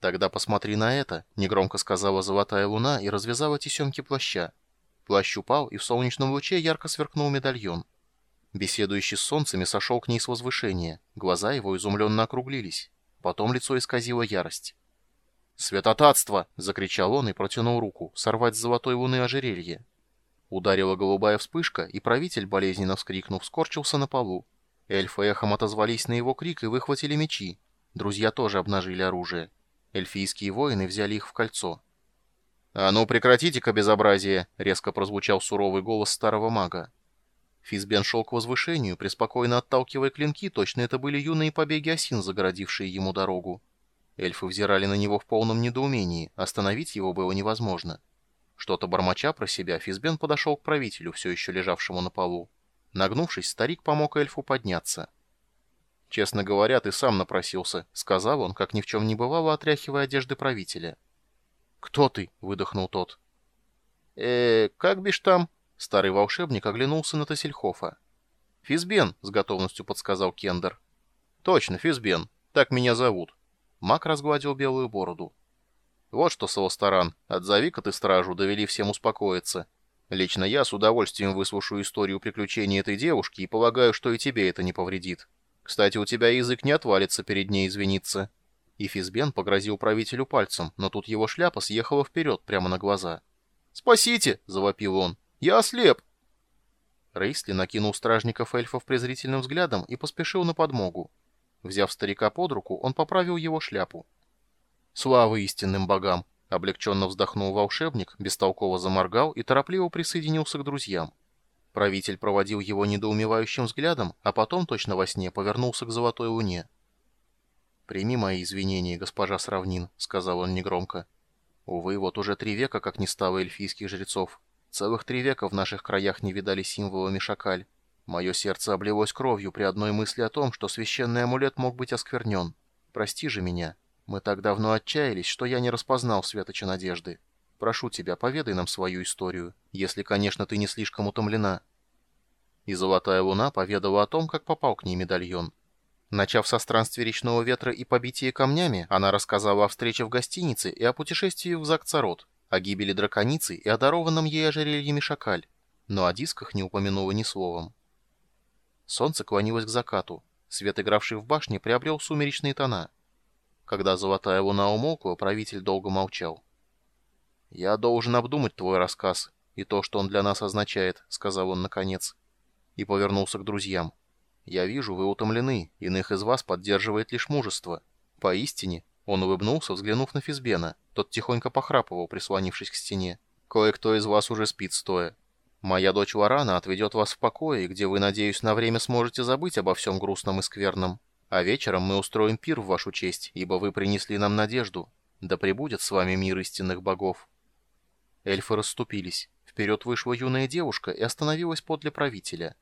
«Тогда посмотри на это», — негромко сказала золотая луна и развязала тесемки плаща. Плащ упал, и в солнечном луче ярко сверкнул медальон. Беседующий с солнцами сошел к ней с возвышения. Глаза его изумленно округлились. Потом лицо исказило ярость. «Святотатство!» — закричал он и протянул руку, сорвать с золотой луны ожерелье. Ударила голубая вспышка, и правитель, болезненно вскрикнув, скорчился на полу. Эльфы эхом отозвались на его крик и выхватили мечи. Друзья тоже обнажили оружие. Эльфийские воины взяли их в кольцо. «А ну прекратите-ка безобразие!» — резко прозвучал суровый голос старого мага. Физбен шел к возвышению, преспокойно отталкивая клинки, точно это были юные побеги осин, загородившие ему дорогу. Эльфы взирали на него в полном недоумении, остановить его было невозможно. Что-то бормоча про себя, Физбен подошел к правителю, все еще лежавшему на полу. Нагнувшись, старик помог эльфу подняться. «Честно говоря, ты сам напросился», — сказал он, как ни в чем не бывало, отряхивая одежды правителя. «Кто ты?» — выдохнул тот. э как бишь там?» Старый волшебник оглянулся на Тассельхофа. «Физбен», — с готовностью подсказал Кендер. «Точно, Физбен. Так меня зовут». Мак разгладил белую бороду. «Вот что, Саластаран, отзови-ка ты стражу, довели всем успокоиться. Лично я с удовольствием выслушаю историю приключений этой девушки и полагаю, что и тебе это не повредит. Кстати, у тебя язык не отвалится перед ней извиниться». И Физбен погрозил правителю пальцем, но тут его шляпа съехала вперед прямо на глаза. «Спасите!» — завопил он. «Я ослеп!» Рейсли накинул стражников эльфов презрительным взглядом и поспешил на подмогу. Взяв старика под руку, он поправил его шляпу. «Слава истинным богам!» — облегченно вздохнул волшебник, бестолково заморгал и торопливо присоединился к друзьям. Правитель проводил его недоумевающим взглядом, а потом, точно во сне, повернулся к Золотой Луне. «Прими мои извинения, госпожа Сравнин», — сказал он негромко. «Увы, вот уже три века, как не стало эльфийских жрецов. Целых три века в наших краях не видали символами шакаль. Мое сердце облилось кровью при одной мысли о том, что священный амулет мог быть осквернен. Прости же меня. Мы так давно отчаялись, что я не распознал светоча надежды. Прошу тебя, поведай нам свою историю, если, конечно, ты не слишком утомлена». И Золотая Луна поведала о том, как попал к ней медальон. Начав со странствий речного ветра и побития камнями, она рассказала о встрече в гостинице и о путешествии в Закцарот, о гибели драконицы и о дарованном ей ожерелье Мишакаль, но о дисках не упомянула ни словом. Солнце клонилось к закату. Свет, игравший в башне, приобрел сумеречные тона. Когда Золотая Луна умолкла, правитель долго молчал. «Я должен обдумать твой рассказ и то, что он для нас означает», — сказал он наконец. И повернулся к друзьям. «Я вижу, вы утомлены, иных из вас поддерживает лишь мужество. Поистине...» Он улыбнулся, взглянув на Физбена. Тот тихонько похрапывал, прислонившись к стене. «Кое-кто из вас уже спит стоя. Моя дочь Лорана отведет вас в покое, где вы, надеюсь, на время сможете забыть обо всем грустном и скверном. А вечером мы устроим пир в вашу честь, ибо вы принесли нам надежду. Да пребудет с вами мир истинных богов». Эльфы расступились. Вперед вышла юная девушка и остановилась подле правителя.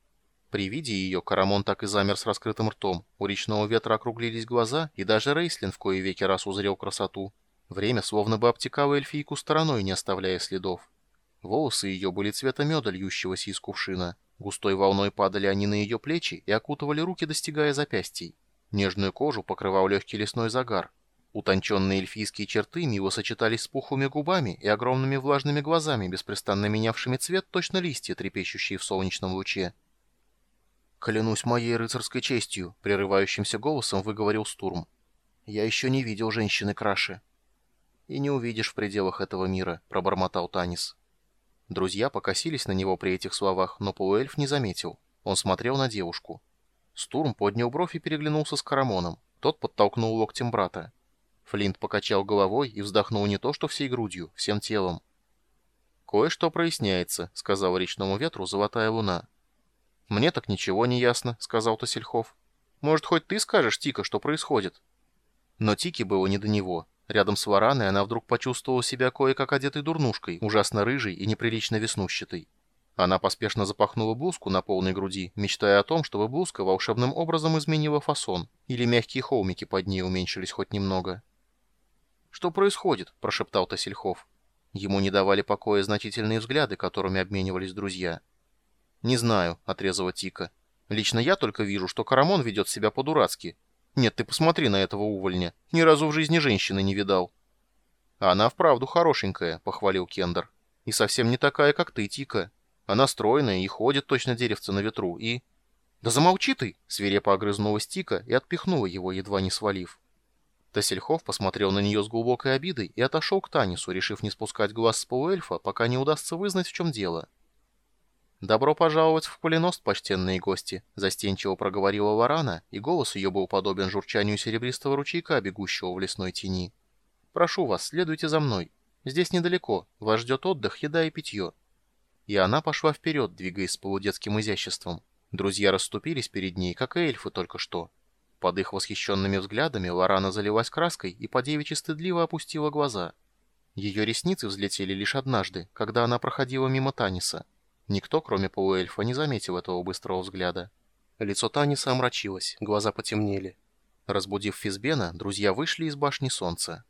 При виде ее Карамон так и замер с раскрытым ртом. У речного ветра округлились глаза, и даже Рейслин в кое веки раз узрел красоту. Время словно бы обтекало эльфийку стороной, не оставляя следов. Волосы ее были цвета меда, льющегося из кувшина. Густой волной падали они на ее плечи и окутывали руки, достигая запястий. Нежную кожу покрывал легкий лесной загар. Утонченные эльфийские черты мило сочетались с пухлыми губами и огромными влажными глазами, беспрестанно менявшими цвет, точно листья, трепещущие в солнечном луче. «Клянусь моей рыцарской честью», — прерывающимся голосом выговорил Стурм. «Я еще не видел женщины краше». «И не увидишь в пределах этого мира», — пробормотал Танис. Друзья покосились на него при этих словах, но полуэльф не заметил. Он смотрел на девушку. Стурм поднял бровь и переглянулся с Карамоном. Тот подтолкнул локтем брата. Флинт покачал головой и вздохнул не то что всей грудью, всем телом. «Кое-что проясняется», — сказал речному ветру золотая луна. «Мне так ничего не ясно», — сказал Тосельхов. «Может, хоть ты скажешь, Тика, что происходит?» Но Тике было не до него. Рядом с Вараной она вдруг почувствовала себя кое-как одетой дурнушкой, ужасно рыжей и неприлично веснущатой. Она поспешно запахнула блузку на полной груди, мечтая о том, чтобы блузка волшебным образом изменила фасон, или мягкие холмики под ней уменьшились хоть немного. «Что происходит?» – прошептал Тосельхов. Ему не давали покоя значительные взгляды, которыми обменивались друзья. «Не знаю», — отрезала Тика. «Лично я только вижу, что Карамон ведет себя по-дурацки. Нет, ты посмотри на этого увольня. Ни разу в жизни женщины не видал. Она вправду хорошенькая, похвалил Кендер. И совсем не такая, как ты, Тика. Она стройная и ходит точно деревце на ветру, и... «Да замолчи ты!» — свирепо огрызнулась Тика и отпихнула его, едва не свалив. Тассельхов посмотрел на нее с глубокой обидой и отошел к Танису, решив не спускать глаз с полуэльфа, пока не удастся вызнать, в чем дело. «Добро пожаловать в Кулиност, почтенные гости», — застенчиво проговорила Варана, и голос ее был подобен журчанию серебристого ручейка, бегущего в лесной тени. «Прошу вас, следуйте за мной. Здесь недалеко, вас ждет отдых, еда и питье». И она пошла вперед, двигаясь с полудетским изяществом. Друзья расступились перед ней, как и эльфы только что. Под их восхищенными взглядами Лорана залилась краской и по девичьи стыдливо опустила глаза. Ее ресницы взлетели лишь однажды, когда она проходила мимо Таниса. Никто, кроме полуэльфа, не заметил этого быстрого взгляда. Лицо Таниса омрачилось, глаза потемнели. Разбудив Физбена, друзья вышли из башни солнца.